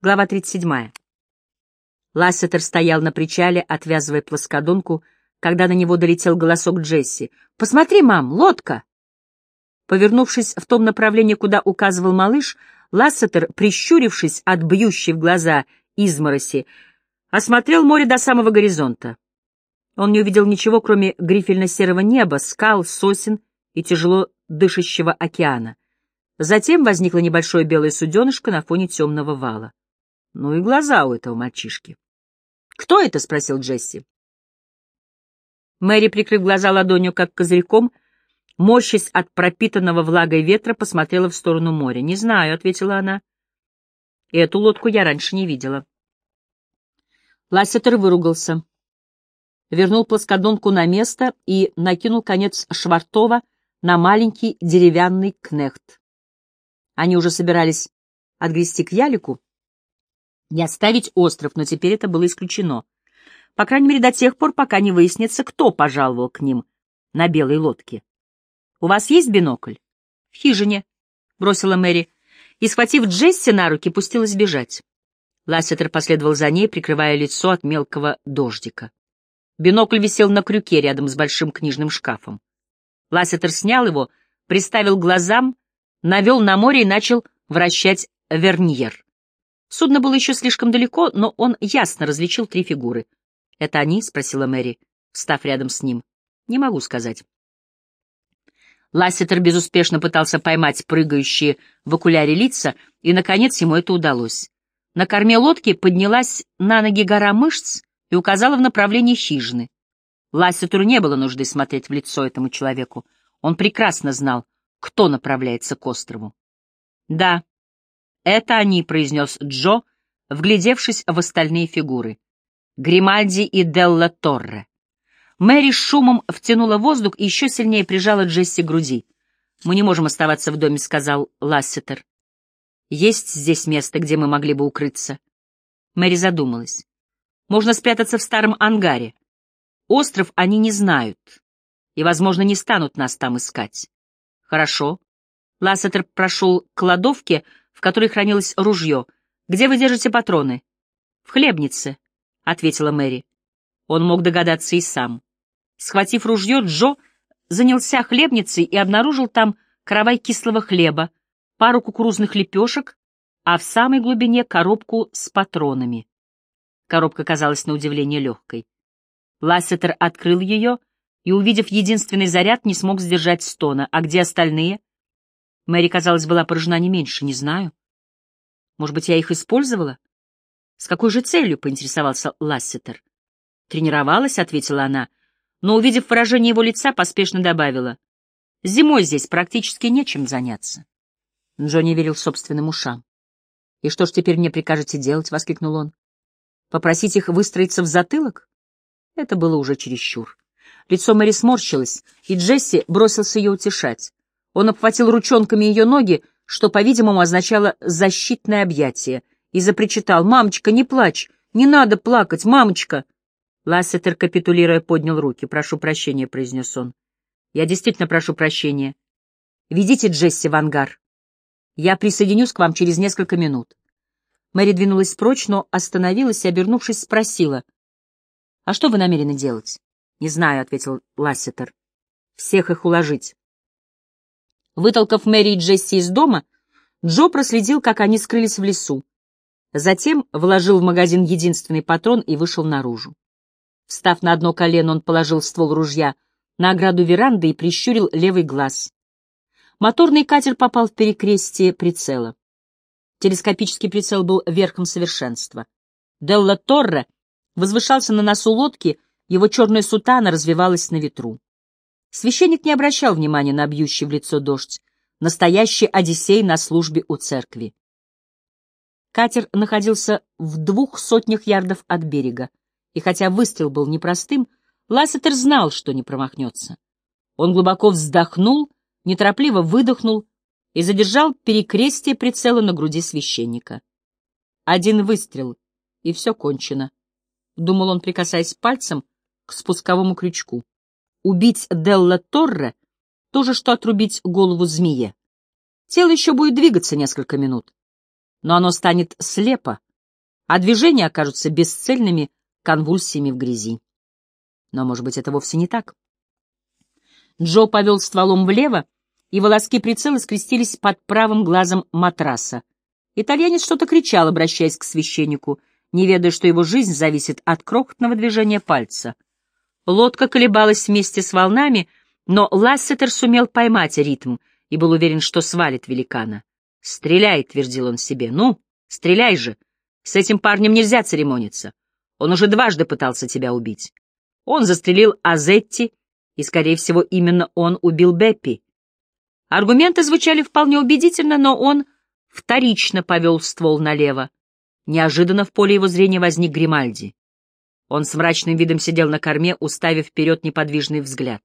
Глава 37. Лассетер стоял на причале, отвязывая плоскодонку, когда на него долетел голосок Джесси. «Посмотри, мам, лодка!» Повернувшись в том направлении, куда указывал малыш, Лассетер, прищурившись от бьющей в глаза измороси, осмотрел море до самого горизонта. Он не увидел ничего, кроме грифельно-серого неба, скал, сосен и тяжело дышащего океана. Затем возникло небольшое белое суденышко на фоне темного вала. Ну и глаза у этого мальчишки. «Кто это?» — спросил Джесси. Мэри, прикрыв глаза ладонью, как козырьком, морщась от пропитанного влагой ветра, посмотрела в сторону моря. «Не знаю», — ответила она. «Эту лодку я раньше не видела». Лассетер выругался, вернул плоскодонку на место и накинул конец швартова на маленький деревянный кнехт. Они уже собирались отгрести к ялику, и оставить остров, но теперь это было исключено. По крайней мере, до тех пор, пока не выяснится, кто пожаловал к ним на белой лодке. «У вас есть бинокль?» «В хижине», — бросила Мэри, и, схватив Джесси на руки, пустилась бежать. Лассетер последовал за ней, прикрывая лицо от мелкого дождика. Бинокль висел на крюке рядом с большим книжным шкафом. Лассетер снял его, приставил глазам, навел на море и начал вращать верниер. Судно было еще слишком далеко, но он ясно различил три фигуры. «Это они?» — спросила Мэри, встав рядом с ним. «Не могу сказать». Лассетер безуспешно пытался поймать прыгающие в окуляре лица, и, наконец, ему это удалось. На корме лодки поднялась на ноги гора мышц и указала в направлении хижины. Лассетеру не было нужды смотреть в лицо этому человеку. Он прекрасно знал, кто направляется к острову. Да, «Это они», — произнес Джо, вглядевшись в остальные фигуры. Гримальди и Делла Торре. Мэри шумом втянула воздух и еще сильнее прижала Джесси к груди. «Мы не можем оставаться в доме», — сказал Лассетер. «Есть здесь место, где мы могли бы укрыться?» Мэри задумалась. «Можно спрятаться в старом ангаре. Остров они не знают и, возможно, не станут нас там искать». «Хорошо». Лассетер прошел к кладовке, в которой хранилось ружье. «Где вы держите патроны?» «В хлебнице», — ответила Мэри. Он мог догадаться и сам. Схватив ружье, Джо занялся хлебницей и обнаружил там каравай кислого хлеба, пару кукурузных лепешек, а в самой глубине коробку с патронами. Коробка казалась на удивление легкой. Лассетер открыл ее и, увидев единственный заряд, не смог сдержать стона. А где остальные? Мэри, казалось, была поражена не меньше, не знаю. Может быть, я их использовала? С какой же целью, поинтересовался Лассетер. Тренировалась, ответила она, но, увидев выражение его лица, поспешно добавила. Зимой здесь практически нечем заняться. Джонни верил собственным ушам. «И что ж теперь мне прикажете делать?» — воскликнул он. «Попросить их выстроиться в затылок?» Это было уже чересчур. Лицо Мэри сморщилось, и Джесси бросился ее утешать. Он обхватил ручонками ее ноги, что, по-видимому, означало «защитное объятие», и запричитал «Мамочка, не плачь! Не надо плакать, мамочка!» Лассетер, капитулируя, поднял руки. «Прошу прощения», — произнес он. «Я действительно прошу прощения. Ведите Джесси в ангар. Я присоединюсь к вам через несколько минут». Мэри двинулась прочь, но остановилась и, обернувшись, спросила. «А что вы намерены делать?» «Не знаю», — ответил Лассетер. «Всех их уложить». Вытолкав Мэри и Джесси из дома, Джо проследил, как они скрылись в лесу. Затем вложил в магазин единственный патрон и вышел наружу. Встав на одно колено, он положил ствол ружья на ограду веранды и прищурил левый глаз. Моторный катер попал в перекрестие прицела. Телескопический прицел был верхом совершенства. Делла Торре возвышался на носу лодки, его черная сутана развивалась на ветру. Священник не обращал внимания на бьющий в лицо дождь, настоящий Одиссей на службе у церкви. Катер находился в двух сотнях ярдов от берега, и хотя выстрел был непростым, Лассетер знал, что не промахнется. Он глубоко вздохнул, неторопливо выдохнул и задержал перекрестие прицела на груди священника. Один выстрел, и все кончено, — думал он, прикасаясь пальцем к спусковому крючку. Убить Делла Торре — то же, что отрубить голову змее. Тело еще будет двигаться несколько минут, но оно станет слепо, а движения окажутся бесцельными конвульсиями в грязи. Но, может быть, это вовсе не так. Джо повел стволом влево, и волоски прицела скрестились под правым глазом матраса. Итальянец что-то кричал, обращаясь к священнику, не ведая, что его жизнь зависит от крохотного движения пальца. Лодка колебалась вместе с волнами, но Лассетер сумел поймать ритм и был уверен, что свалит великана. «Стреляй», — твердил он себе, — «ну, стреляй же! С этим парнем нельзя церемониться. Он уже дважды пытался тебя убить. Он застрелил Азетти, и, скорее всего, именно он убил Беппи. Аргументы звучали вполне убедительно, но он вторично повел ствол налево. Неожиданно в поле его зрения возник Гримальди. Он с мрачным видом сидел на корме, уставив вперед неподвижный взгляд.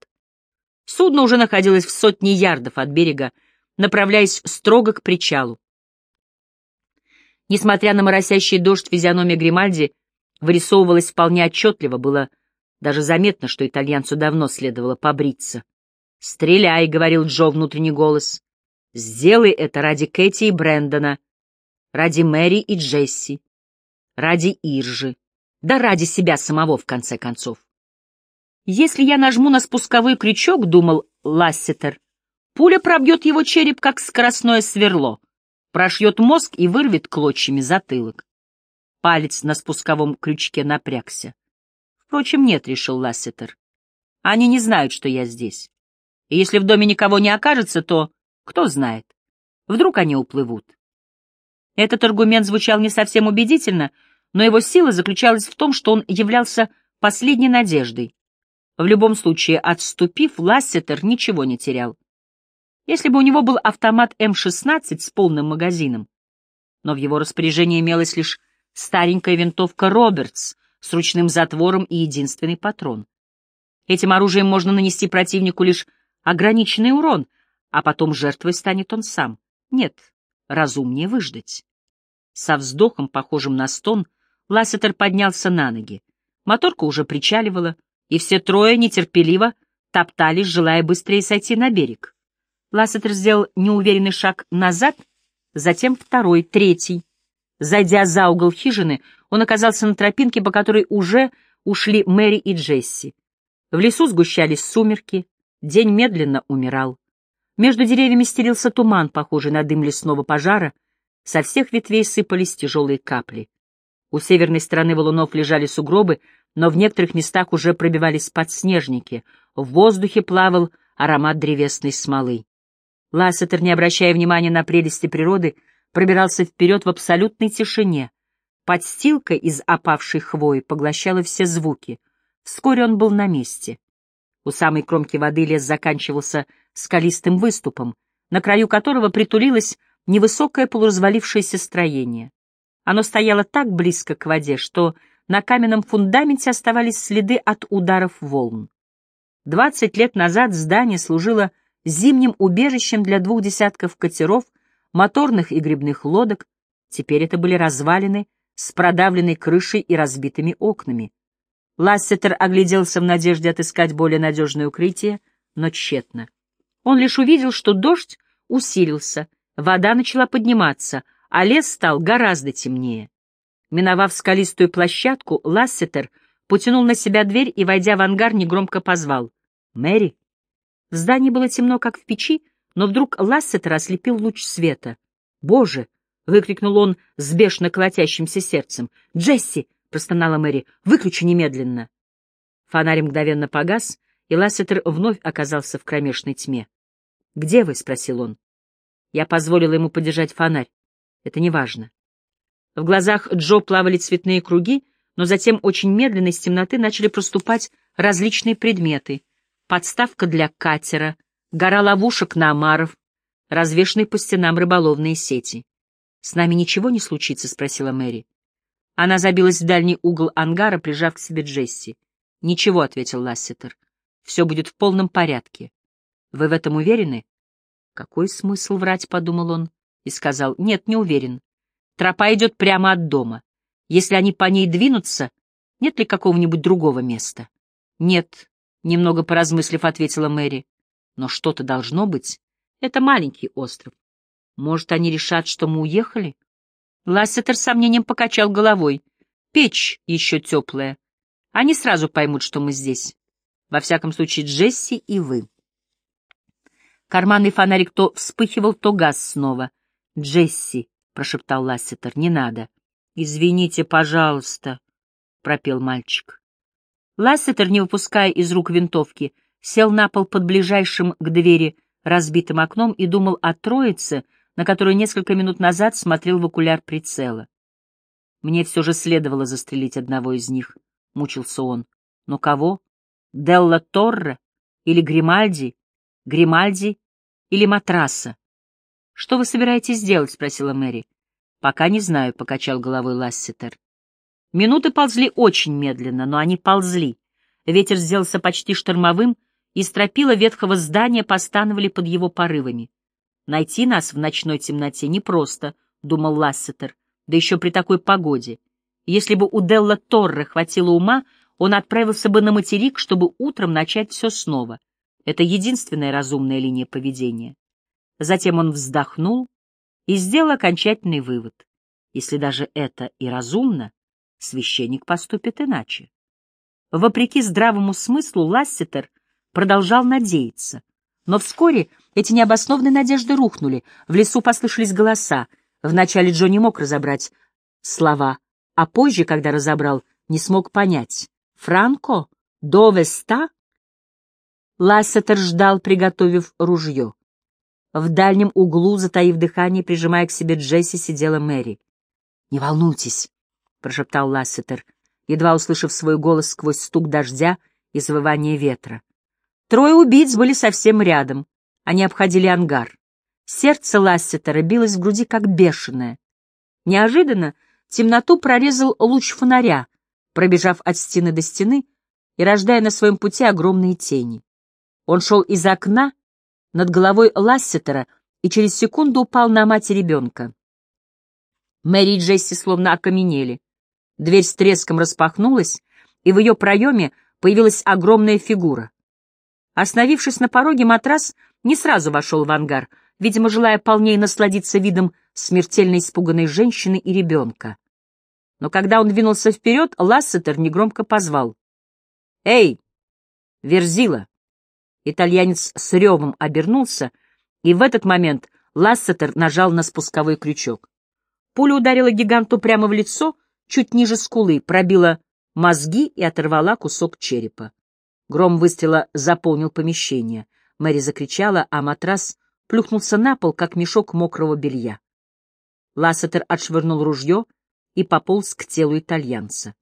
Судно уже находилось в сотне ярдов от берега, направляясь строго к причалу. Несмотря на моросящий дождь, физиономия Гримальди вырисовывалась вполне отчетливо, было даже заметно, что итальянцу давно следовало побриться. «Стреляй», — говорил Джо внутренний голос. «Сделай это ради Кэти и Брэндона, ради Мэри и Джесси, ради Иржи, да ради себя самого, в конце концов». «Если я нажму на спусковой крючок», — думал Лассетер, — «пуля пробьет его череп, как скоростное сверло, прошьет мозг и вырвет клочьями затылок». Палец на спусковом крючке напрягся. «Впрочем, нет», — решил Лассетер. «Они не знают, что я здесь. И если в доме никого не окажется, то, кто знает, вдруг они уплывут». Этот аргумент звучал не совсем убедительно, но его сила заключалась в том, что он являлся последней надеждой. В любом случае, отступив, Лассетер ничего не терял. Если бы у него был автомат М-16 с полным магазином, но в его распоряжении имелась лишь старенькая винтовка «Робертс» с ручным затвором и единственный патрон. Этим оружием можно нанести противнику лишь ограниченный урон, а потом жертвой станет он сам. Нет, разумнее выждать. Со вздохом, похожим на стон, Лассетер поднялся на ноги. Моторка уже причаливала, и все трое нетерпеливо топтались, желая быстрее сойти на берег. Лассетер сделал неуверенный шаг назад, затем второй, третий. Зайдя за угол хижины, он оказался на тропинке, по которой уже ушли Мэри и Джесси. В лесу сгущались сумерки, день медленно умирал. Между деревьями стелился туман, похожий на дым лесного пожара, со всех ветвей сыпались тяжелые капли. У северной стороны валунов лежали сугробы, но в некоторых местах уже пробивались подснежники, в воздухе плавал аромат древесной смолы. Лассетер, не обращая внимания на прелести природы, пробирался вперед в абсолютной тишине. Подстилка из опавшей хвои поглощала все звуки. Вскоре он был на месте. У самой кромки воды лес заканчивался скалистым выступом, на краю которого притулилось невысокое полуразвалившееся строение. Оно стояло так близко к воде, что на каменном фундаменте оставались следы от ударов волн. Двадцать лет назад здание служило зимним убежищем для двух десятков катеров, моторных и грибных лодок, теперь это были развалины с продавленной крышей и разбитыми окнами. Лассетер огляделся в надежде отыскать более надежное укрытие, но тщетно. Он лишь увидел, что дождь усилился, вода начала подниматься, а лес стал гораздо темнее. Миновав скалистую площадку, Лассетер потянул на себя дверь и, войдя в ангар, негромко позвал. «Мэри?» В здании было темно, как в печи, но вдруг Лассетер ослепил луч света. «Боже!» — выкрикнул он с бешено колотящимся сердцем. «Джесси!» — простонала Мэри. «Выключи немедленно!» Фонарь мгновенно погас, и Лассетер вновь оказался в кромешной тьме. «Где вы?» — спросил он. Я позволила ему подержать фонарь. Это не важно. В глазах Джо плавали цветные круги, но затем очень медленно из темноты начали проступать различные предметы. Подставка для катера, гора ловушек на омаров, развешанные по стенам рыболовные сети. «С нами ничего не случится?» — спросила Мэри. Она забилась в дальний угол ангара, прижав к себе Джесси. «Ничего», — ответил Лассетер. «Все будет в полном порядке. Вы в этом уверены?» «Какой смысл врать?» — подумал он и сказал. «Нет, не уверен. Тропа идет прямо от дома. Если они по ней двинутся, нет ли какого-нибудь другого места? Нет, немного поразмыслив, ответила Мэри. Но что-то должно быть. Это маленький остров. Может, они решат, что мы уехали? Лассетер с сомнением покачал головой. Печь еще теплая. Они сразу поймут, что мы здесь. Во всяком случае, Джесси и вы. Карманный фонарик то вспыхивал, то газ снова. «Джесси», — прошептал Лассетер, — «не надо». «Извините, пожалуйста», — пропел мальчик. Лассетер, не выпуская из рук винтовки, сел на пол под ближайшим к двери разбитым окном и думал о троице, на которую несколько минут назад смотрел в окуляр прицела. Мне все же следовало застрелить одного из них, — мучился он. Но кого? Делла Торре или Гримальди? Гримальди или Матраса? — Что вы собираетесь делать? — спросила Мэри. — Пока не знаю, — покачал головой Лассетер. Минуты ползли очень медленно, но они ползли. Ветер сделался почти штормовым, и стропила ветхого здания постановали под его порывами. Найти нас в ночной темноте непросто, — думал Лассетер, — да еще при такой погоде. Если бы у Делла Торре хватило ума, он отправился бы на материк, чтобы утром начать все снова. Это единственная разумная линия поведения. Затем он вздохнул и сделал окончательный вывод. Если даже это и разумно, священник поступит иначе. Вопреки здравому смыслу Лассетер продолжал надеяться. Но вскоре эти необоснованные надежды рухнули, в лесу послышались голоса. Вначале Джо не мог разобрать слова, а позже, когда разобрал, не смог понять. «Франко? Довеста?» Лассетер ждал, приготовив ружье. В дальнем углу, затаив дыхание, прижимая к себе Джесси, сидела Мэри. «Не волнуйтесь», прошептал Лассетер, едва услышав свой голос сквозь стук дождя и завывание ветра. Трое убийц были совсем рядом. Они обходили ангар. Сердце Лассетера билось в груди, как бешеное. Неожиданно темноту прорезал луч фонаря, пробежав от стены до стены и рождая на своем пути огромные тени. Он шел из окна над головой Лассетера и через секунду упал на мать ребенка. Мэри и Джесси словно окаменели. Дверь с треском распахнулась, и в ее проеме появилась огромная фигура. Остановившись на пороге, матрас не сразу вошел в ангар, видимо, желая полнее насладиться видом смертельно испуганной женщины и ребенка. Но когда он двинулся вперед, Лассетер негромко позвал. «Эй, Верзила!» Итальянец с ревом обернулся, и в этот момент Лассетер нажал на спусковой крючок. Пуля ударила гиганту прямо в лицо, чуть ниже скулы, пробила мозги и оторвала кусок черепа. Гром выстрела заполнил помещение. Мэри закричала, а матрас плюхнулся на пол, как мешок мокрого белья. Лассетер отшвырнул ружье и пополз к телу итальянца.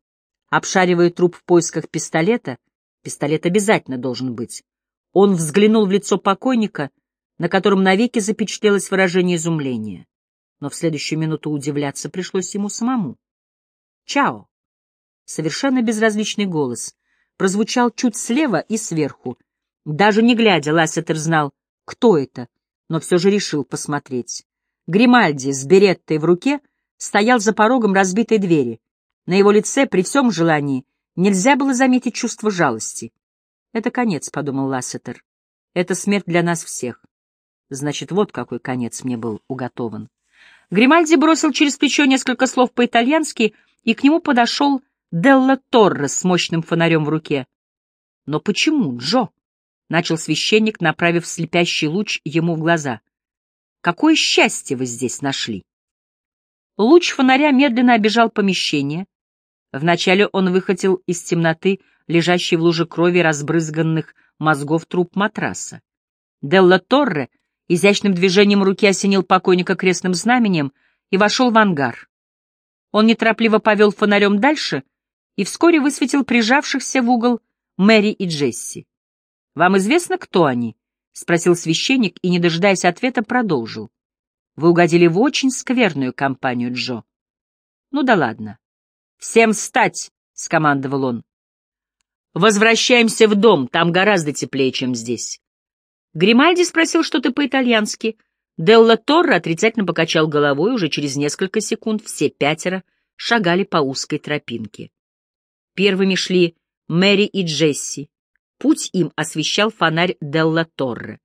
Обшаривая труп в поисках пистолета, пистолет обязательно должен быть, он взглянул в лицо покойника, на котором навеки запечатлелось выражение изумления. Но в следующую минуту удивляться пришлось ему самому. «Чао!» Совершенно безразличный голос прозвучал чуть слева и сверху. Даже не глядя, Лассетер знал, кто это, но все же решил посмотреть. Гримальди с береттой в руке стоял за порогом разбитой двери. На его лице, при всем желании, нельзя было заметить чувство жалости. «Это конец», — подумал Лассетер. «Это смерть для нас всех». Значит, вот какой конец мне был уготован. Гримальди бросил через плечо несколько слов по-итальянски — и к нему подошел Делла Торрес с мощным фонарем в руке. «Но почему, Джо?» — начал священник, направив слепящий луч ему в глаза. «Какое счастье вы здесь нашли!» Луч фонаря медленно обежал помещение. Вначале он выхватил из темноты лежащий в луже крови разбрызганных мозгов труп матраса. Делла Торре изящным движением руки осенил покойника крестным знаменем и вошел в ангар. Он неторопливо повел фонарем дальше и вскоре высветил прижавшихся в угол Мэри и Джесси. «Вам известно, кто они?» — спросил священник и, не дожидаясь ответа, продолжил. «Вы угодили в очень скверную компанию, Джо». «Ну да ладно». «Всем встать!» — скомандовал он. «Возвращаемся в дом, там гораздо теплее, чем здесь». Гримальди спросил что-то по-итальянски — Делла Торро отрицательно покачал головой, уже через несколько секунд все пятеро шагали по узкой тропинке. Первыми шли Мэри и Джесси. Путь им освещал фонарь Делла Торре.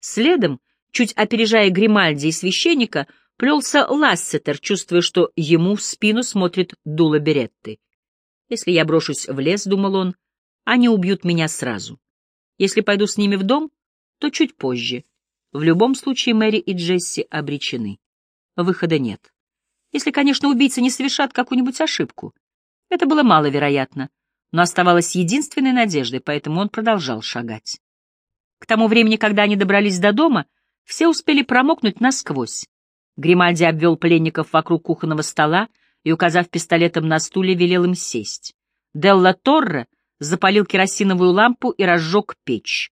Следом, чуть опережая Гримальди и священника, плелся Лассетер, чувствуя, что ему в спину смотрит дуло Беретты. «Если я брошусь в лес, — думал он, — они убьют меня сразу. Если пойду с ними в дом, то чуть позже. В любом случае Мэри и Джесси обречены. Выхода нет. Если, конечно, убийцы не совершат какую-нибудь ошибку. Это было маловероятно, но оставалось единственной надеждой, поэтому он продолжал шагать. К тому времени, когда они добрались до дома, все успели промокнуть насквозь. Гримальди обвел пленников вокруг кухонного стола и, указав пистолетом на стуле, велел им сесть. Делла Торре запалил керосиновую лампу и разжег печь.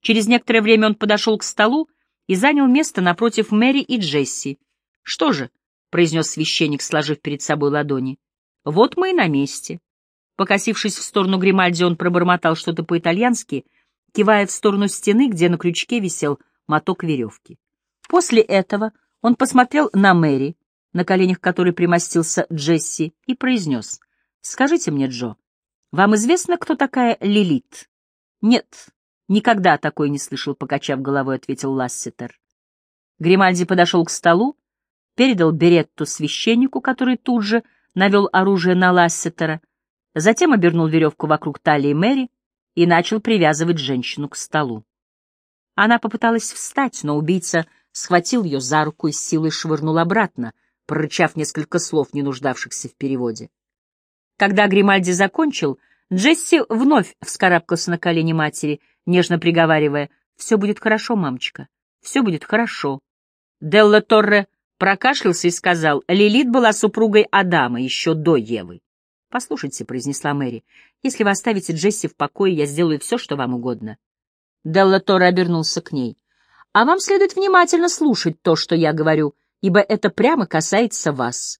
Через некоторое время он подошел к столу и занял место напротив Мэри и Джесси. «Что же?» — произнес священник, сложив перед собой ладони. «Вот мы и на месте». Покосившись в сторону Гримальди, он пробормотал что-то по-итальянски, кивая в сторону стены, где на крючке висел моток веревки. После этого он посмотрел на Мэри, на коленях которой примостился Джесси, и произнес. «Скажите мне, Джо, вам известно, кто такая Лилит?» «Нет, никогда такой не слышал», — покачав головой, ответил Лассетер. Гримальди подошел к столу, передал беретту священнику, который тут же навел оружие на Лассетера, затем обернул веревку вокруг талии Мэри и начал привязывать женщину к столу. Она попыталась встать, но убийца схватил ее за руку и силой швырнул обратно, прорычав несколько слов, не нуждавшихся в переводе. Когда Гримальди закончил, Джесси вновь вскарабкался на колени матери, нежно приговаривая «Все будет хорошо, мамочка, все будет хорошо». Делла Торре прокашлялся и сказал, Лилит была супругой Адама еще до Евы. «Послушайте», — произнесла Мэри, — «если вы оставите Джесси в покое, я сделаю все, что вам угодно». Делла Торре обернулся к ней. «А вам следует внимательно слушать то, что я говорю, ибо это прямо касается вас».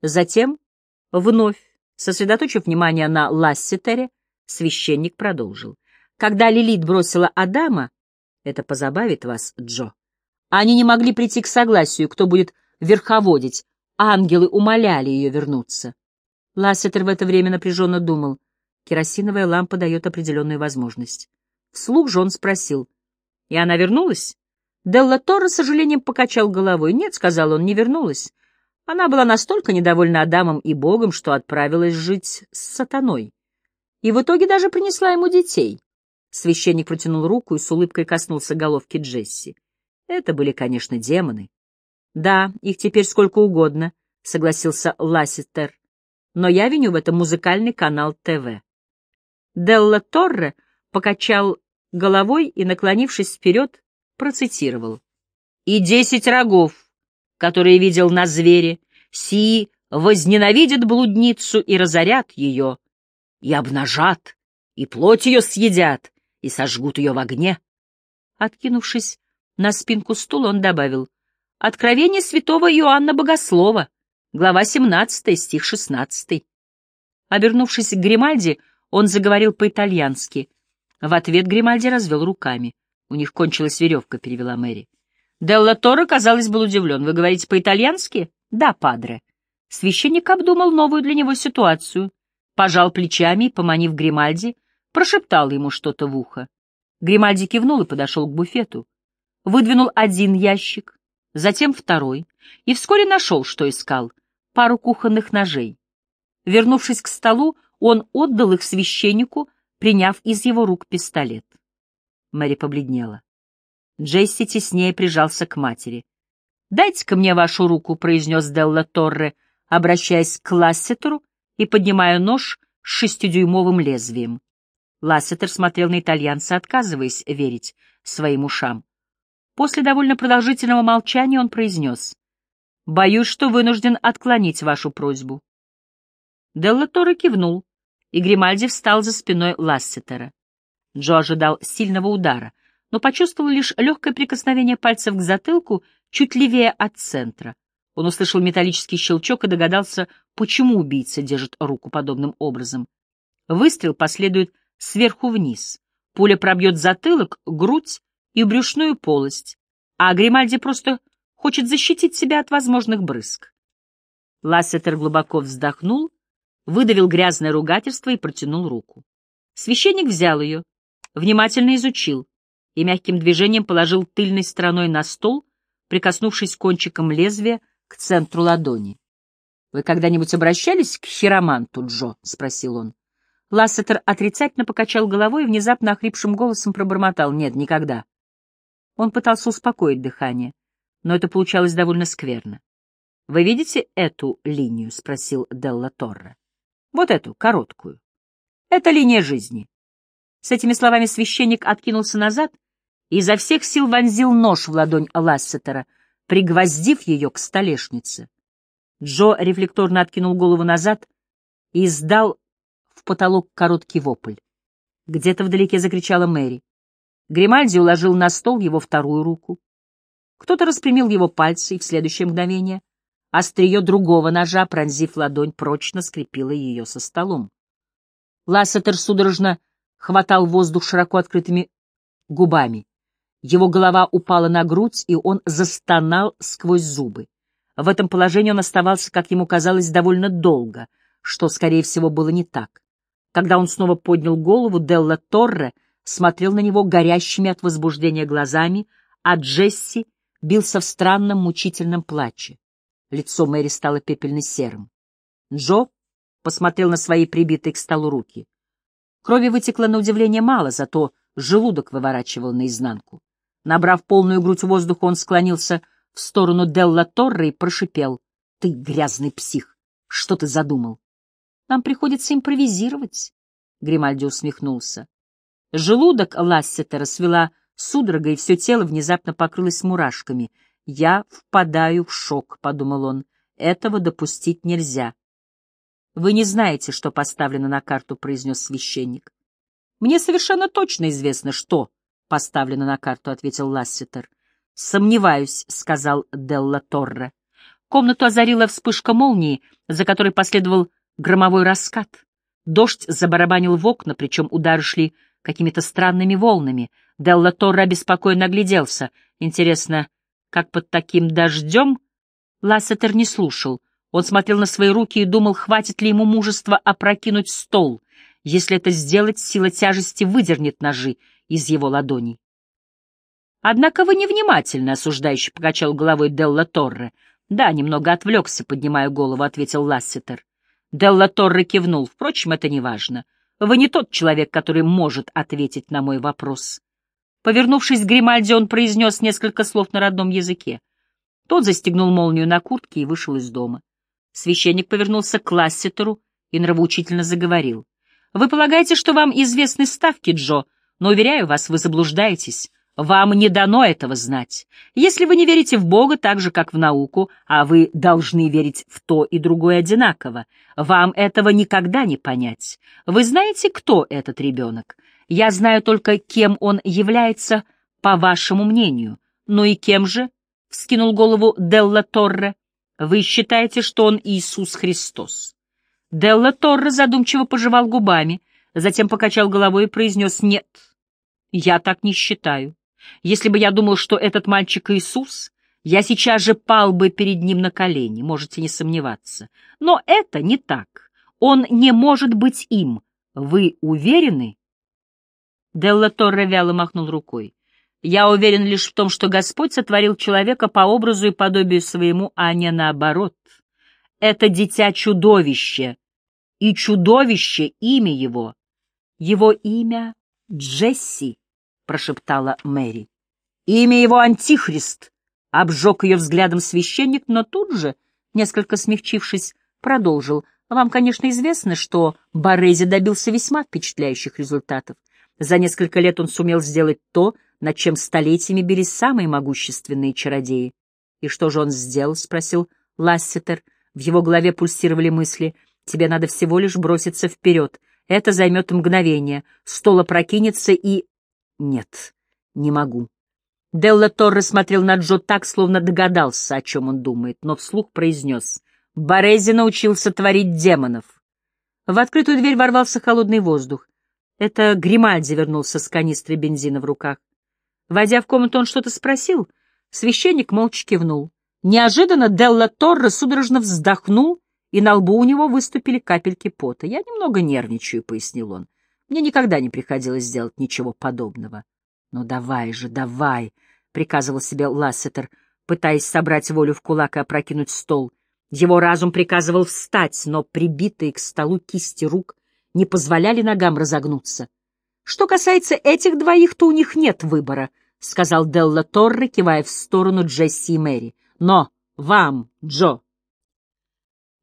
Затем, вновь сосредоточив внимание на Лассетере, священник продолжил. «Когда Лилит бросила Адама, это позабавит вас, Джо, они не могли прийти к согласию, кто будет верховодить. Ангелы умоляли ее вернуться. Лассетер в это время напряженно думал. Керосиновая лампа дает определенную возможность. Вслух же он спросил. «И она вернулась?» Делла Торре с сожалением покачал головой. «Нет», — сказал он, — «не вернулась. Она была настолько недовольна Адамом и Богом, что отправилась жить с сатаной. И в итоге даже принесла ему детей». Священник протянул руку и с улыбкой коснулся головки Джесси. Это были, конечно, демоны. Да, их теперь сколько угодно, — согласился Ласситер. Но я виню в этом музыкальный канал ТВ. Делла Торре покачал головой и, наклонившись вперед, процитировал. «И десять рогов, которые видел на звере, сии возненавидят блудницу и разорят ее, и обнажат, и плоть ее съедят, и сожгут ее в огне». Откинувшись на спинку стула он добавил «Откровение святого Иоанна Богослова, глава 17, стих 16». Обернувшись к Гримальди, он заговорил по-итальянски. В ответ Гримальди развел руками. «У них кончилась веревка», — перевела Мэри. Делла Торо, казалось, был удивлен. «Вы говорите по-итальянски?» «Да, падре». Священник обдумал новую для него ситуацию, пожал плечами и, поманив Гримальди, прошептал ему что-то в ухо. Гримальди кивнул и подошел к буфету выдвинул один ящик, затем второй, и вскоре нашел, что искал — пару кухонных ножей. Вернувшись к столу, он отдал их священнику, приняв из его рук пистолет. Мэри побледнела. Джесси теснее прижался к матери. «Дайте-ка мне вашу руку», — произнес Делла Торре, обращаясь к Лассетеру и поднимая нож с шестидюймовым лезвием. Лассетер смотрел на итальянца, отказываясь верить своим ушам. После довольно продолжительного молчания он произнес. «Боюсь, что вынужден отклонить вашу просьбу». Делла Торе кивнул, и Гримальди встал за спиной Лассетера. Джо ожидал сильного удара, но почувствовал лишь легкое прикосновение пальцев к затылку чуть левее от центра. Он услышал металлический щелчок и догадался, почему убийца держит руку подобным образом. Выстрел последует сверху вниз. Пуля пробьет затылок, грудь и брюшную полость, а Гримальди просто хочет защитить себя от возможных брызг. Лассетер глубоко вздохнул, выдавил грязное ругательство и протянул руку. Священник взял ее, внимательно изучил и мягким движением положил тыльной стороной на стол, прикоснувшись кончиком лезвия к центру ладони. «Вы когда-нибудь обращались к хироманту, Джо?» — спросил он. Лассетер отрицательно покачал головой и внезапно охрипшим голосом пробормотал. «Нет, никогда». Он пытался успокоить дыхание, но это получалось довольно скверно. «Вы видите эту линию?» — спросил Делла Торре. «Вот эту, короткую. Это линия жизни». С этими словами священник откинулся назад и изо всех сил вонзил нож в ладонь Лассетера, пригвоздив ее к столешнице. Джо рефлекторно откинул голову назад и издал в потолок короткий вопль. Где-то вдалеке закричала Мэри. Гримальди уложил на стол его вторую руку. Кто-то распрямил его пальцы, и в следующее мгновение острие другого ножа, пронзив ладонь, прочно скрепило ее со столом. Лассетер судорожно хватал воздух широко открытыми губами. Его голова упала на грудь, и он застонал сквозь зубы. В этом положении он оставался, как ему казалось, довольно долго, что, скорее всего, было не так. Когда он снова поднял голову, Делла Торре смотрел на него горящими от возбуждения глазами, а Джесси бился в странном мучительном плаче. Лицо Мэри стало пепельно-серым. Джо посмотрел на свои прибитые к столу руки. Крови вытекло на удивление мало, зато желудок выворачивал наизнанку. Набрав полную грудь воздуха, он склонился в сторону Делла Торре и прошипел. — Ты грязный псих! Что ты задумал? — Нам приходится импровизировать, — Гримальди усмехнулся. Желудок Лассетера свела судорога, и все тело внезапно покрылось мурашками. «Я впадаю в шок», — подумал он. «Этого допустить нельзя». «Вы не знаете, что поставлено на карту», — произнес священник. «Мне совершенно точно известно, что поставлено на карту», — ответил Лассетер. «Сомневаюсь», — сказал Делла Торре. Комнату озарила вспышка молнии, за которой последовал громовой раскат. Дождь забарабанил в окна, причем удары шли какими-то странными волнами. Делла Торре обеспокоенно огляделся. Интересно, как под таким дождем? Лассетер не слушал. Он смотрел на свои руки и думал, хватит ли ему мужества опрокинуть стол. Если это сделать, сила тяжести выдернет ножи из его ладоней. Однако вы невнимательно, осуждающе покачал головой Делла Торре. Да, немного отвлекся, поднимая голову, ответил Лассетер. Делла Торре кивнул. Впрочем, это не важно. Вы не тот человек, который может ответить на мой вопрос. Повернувшись к Гримальде, он произнес несколько слов на родном языке. Тот застегнул молнию на куртке и вышел из дома. Священник повернулся к Лассетеру и нравоучительно заговорил. «Вы полагаете, что вам известны ставки, Джо, но, уверяю вас, вы заблуждаетесь. Вам не дано этого знать. Если вы не верите в Бога так же, как в науку, а вы должны верить в то и другое одинаково, вам этого никогда не понять. Вы знаете, кто этот ребенок? Я знаю только, кем он является, по вашему мнению. Ну и кем же? — вскинул голову Делла Торре. Вы считаете, что он Иисус Христос? Делла Торре задумчиво пожевал губами, затем покачал головой и произнес «Нет, я так не считаю. Если бы я думал, что этот мальчик Иисус, я сейчас же пал бы перед ним на колени, можете не сомневаться. Но это не так. Он не может быть им. Вы уверены? Делла Торре вяло махнул рукой. Я уверен лишь в том, что Господь сотворил человека по образу и подобию своему, а не наоборот. Это дитя-чудовище, и чудовище — имя его. Его имя — Джесси прошептала Мэри. «Имя его Антихрист!» — обжег ее взглядом священник, но тут же, несколько смягчившись, продолжил. «Вам, конечно, известно, что Борези добился весьма впечатляющих результатов. За несколько лет он сумел сделать то, над чем столетиями бились самые могущественные чародеи. «И что же он сделал?» — спросил Лассетер. В его голове пульсировали мысли. «Тебе надо всего лишь броситься вперед. Это займет мгновение. Стол опрокинется, и нет, не могу. Делла Торре смотрел на Джо так, словно догадался, о чем он думает, но вслух произнес. Борези научился творить демонов. В открытую дверь ворвался холодный воздух. Это Гримальди вернулся с канистрой бензина в руках. Войдя в комнату, он что-то спросил. Священник молча кивнул. Неожиданно Делла Торре судорожно вздохнул, и на лбу у него выступили капельки пота. «Я немного нервничаю», — пояснил он. Мне никогда не приходилось сделать ничего подобного. — Ну давай же, давай, — приказывал себе Лассетер, пытаясь собрать волю в кулак и опрокинуть стол. Его разум приказывал встать, но прибитые к столу кисти рук не позволяли ногам разогнуться. «Что касается этих двоих, то у них нет выбора», — сказал Делла Торре, кивая в сторону Джесси и Мэри. «Но вам, Джо,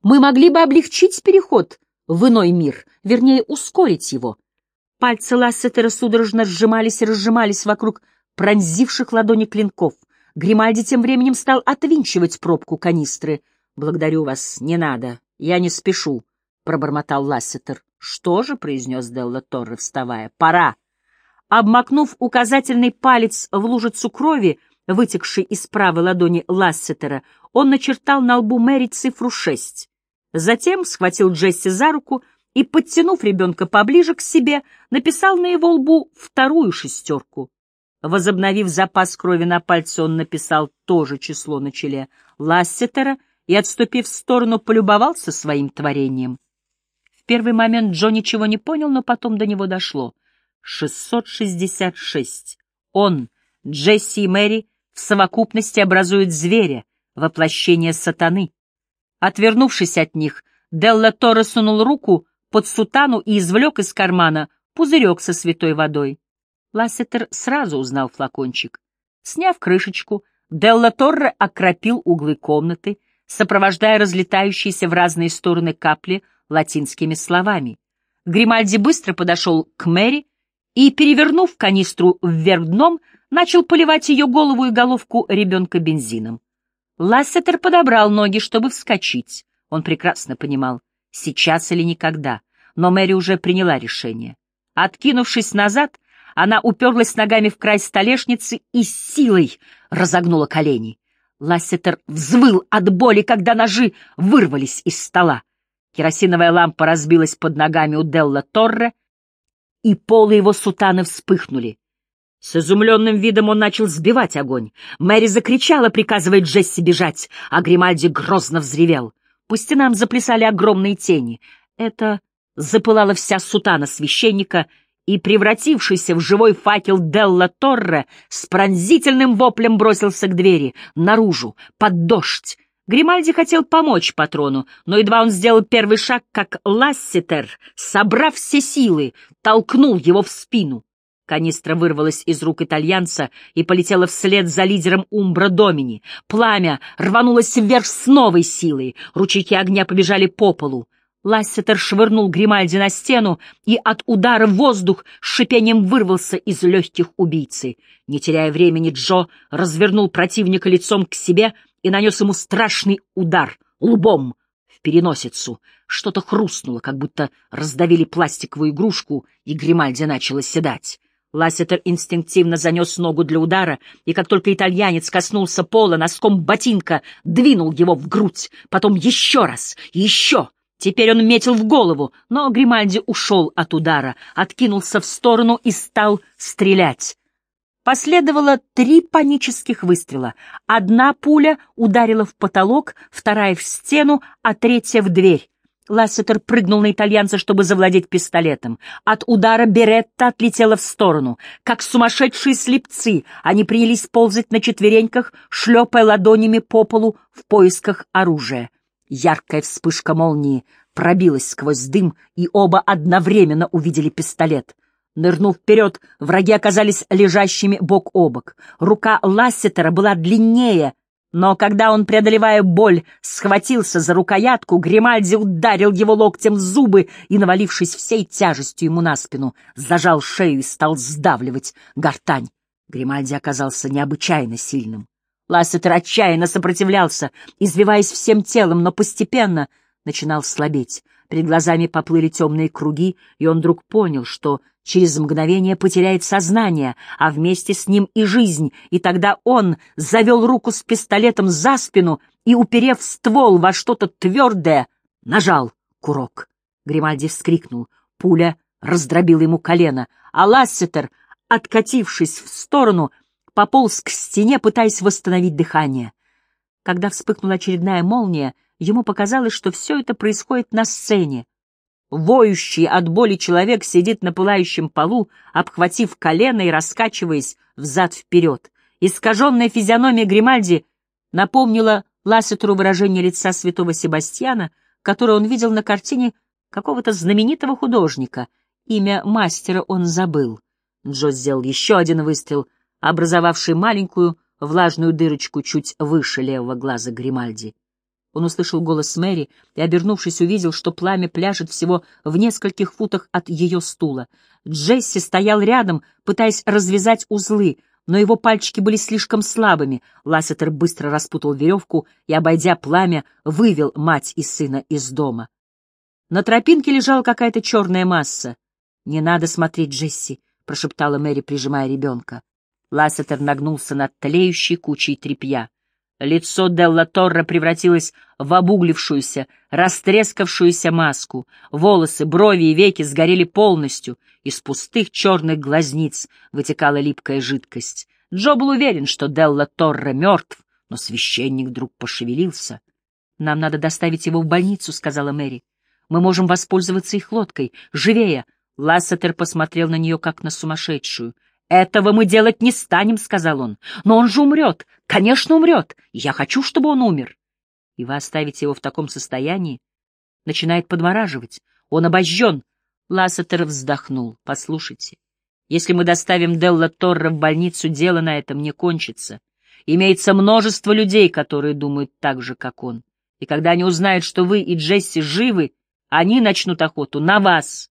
мы могли бы облегчить переход в иной мир, вернее, ускорить его». Пальцы Лассетера судорожно сжимались и разжимались вокруг пронзивших ладони клинков. Гримальди тем временем стал отвинчивать пробку канистры. «Благодарю вас, не надо, я не спешу», — пробормотал Лассетер. «Что же?» — произнес Делла Торре, вставая. «Пора!» Обмакнув указательный палец в лужицу крови, вытекшей из правой ладони Лассетера, он начертал на лбу Мэри цифру шесть. Затем схватил Джесси за руку и, подтянув ребенка поближе к себе, написал на его лбу вторую шестерку. Возобновив запас крови на пальце, он написал то же число на челе Лассетера и, отступив в сторону, полюбовался своим творением. В первый момент Джо ничего не понял, но потом до него дошло. 666. Он, Джесси и Мэри в совокупности образуют зверя, воплощение сатаны. Отвернувшись от них, Делла Торе сунул руку под сутану и извлек из кармана пузырек со святой водой. Лассетер сразу узнал флакончик. Сняв крышечку, Делла Торре окропил углы комнаты, сопровождая разлетающиеся в разные стороны капли латинскими словами. Гримальди быстро подошел к Мэри и, перевернув канистру вверх дном, начал поливать ее голову и головку ребенка бензином. Лассетер подобрал ноги, чтобы вскочить. Он прекрасно понимал, сейчас или никогда, но Мэри уже приняла решение. Откинувшись назад, она уперлась ногами в край столешницы и силой разогнула колени. Лассетер взвыл от боли, когда ножи вырвались из стола. Керосиновая лампа разбилась под ногами у Делла Торре, и полы его сутаны вспыхнули. С изумленным видом он начал сбивать огонь. Мэри закричала, приказывая Джесси бежать, а Гримальди грозно взревел. По стенам заплясали огромные тени. Это запылала вся сутана священника — и превратившийся в живой факел Делла Торре с пронзительным воплем бросился к двери, наружу, под дождь. Гримальди хотел помочь патрону, но едва он сделал первый шаг, как Ласситер, собрав все силы, толкнул его в спину. Канистра вырвалась из рук итальянца и полетела вслед за лидером Умбра Домини. Пламя рванулось вверх с новой силой, ручейки огня побежали по полу. Лассетер швырнул Гримальди на стену, и от удара воздух с шипением вырвался из легких убийцы. Не теряя времени, Джо развернул противника лицом к себе и нанес ему страшный удар лбом в переносицу. Что-то хрустнуло, как будто раздавили пластиковую игрушку, и Гримальди начал оседать. Лассетер инстинктивно занес ногу для удара, и как только итальянец коснулся пола, носком ботинка двинул его в грудь, потом еще раз, еще, Теперь он метил в голову, но Гримальди ушел от удара, откинулся в сторону и стал стрелять. Последовало три панических выстрела. Одна пуля ударила в потолок, вторая — в стену, а третья — в дверь. Лассетер прыгнул на итальянца, чтобы завладеть пистолетом. От удара Беретта отлетела в сторону. Как сумасшедшие слепцы, они принялись ползать на четвереньках, шлепая ладонями по полу в поисках оружия. Яркая вспышка молнии пробилась сквозь дым, и оба одновременно увидели пистолет. Нырнув вперед, враги оказались лежащими бок о бок. Рука Лассетера была длиннее, но когда он, преодолевая боль, схватился за рукоятку, Гримальди ударил его локтем в зубы и, навалившись всей тяжестью ему на спину, зажал шею и стал сдавливать гортань. Гримальди оказался необычайно сильным. Лассетер отчаянно сопротивлялся, извиваясь всем телом, но постепенно начинал слабеть. Перед глазами поплыли темные круги, и он вдруг понял, что через мгновение потеряет сознание, а вместе с ним и жизнь, и тогда он завел руку с пистолетом за спину и, уперев ствол во что-то твердое, нажал курок. Гримальди вскрикнул. Пуля раздробила ему колено, а Лассетер, откатившись в сторону, — пополз к стене, пытаясь восстановить дыхание. Когда вспыхнула очередная молния, ему показалось, что все это происходит на сцене. Воющий от боли человек сидит на пылающем полу, обхватив колено и раскачиваясь взад-вперед. Искаженная физиономия Гримальди напомнила Лассетеру выражение лица святого Себастьяна, которое он видел на картине какого-то знаменитого художника. Имя мастера он забыл. Джо сделал еще один выстрел, образовавший маленькую влажную дырочку чуть выше левого глаза Гримальди. Он услышал голос Мэри и, обернувшись, увидел, что пламя пляжет всего в нескольких футах от ее стула. Джесси стоял рядом, пытаясь развязать узлы, но его пальчики были слишком слабыми. Лассетер быстро распутал веревку и, обойдя пламя, вывел мать и сына из дома. На тропинке лежала какая-то черная масса. «Не надо смотреть, Джесси», — прошептала Мэри, прижимая ребенка. Лассетер нагнулся над тлеющей кучей тряпья. Лицо Делла Торра превратилось в обуглившуюся, растрескавшуюся маску. Волосы, брови и веки сгорели полностью. Из пустых черных глазниц вытекала липкая жидкость. Джо был уверен, что Делла Торра мертв, но священник вдруг пошевелился. «Нам надо доставить его в больницу», — сказала Мэри. «Мы можем воспользоваться их лодкой. Живее!» Лассетер посмотрел на нее, как на сумасшедшую — «Этого мы делать не станем», — сказал он. «Но он же умрет. Конечно, умрет. Я хочу, чтобы он умер». И вы оставите его в таком состоянии? Начинает подмораживать. Он обожжен. Лассетер вздохнул. «Послушайте, если мы доставим Делла Торра в больницу, дело на этом не кончится. Имеется множество людей, которые думают так же, как он. И когда они узнают, что вы и Джесси живы, они начнут охоту на вас.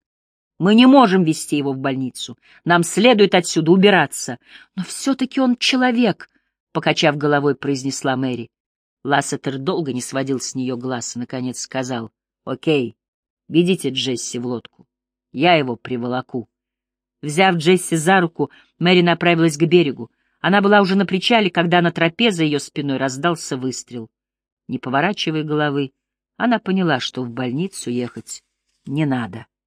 Мы не можем вести его в больницу. Нам следует отсюда убираться. Но все-таки он человек, — покачав головой, произнесла Мэри. Лассетер долго не сводил с нее глаз и, наконец, сказал, — Окей, ведите Джесси в лодку. Я его приволоку. Взяв Джесси за руку, Мэри направилась к берегу. Она была уже на причале, когда на тропе за ее спиной раздался выстрел. Не поворачивая головы, она поняла, что в больницу ехать не надо.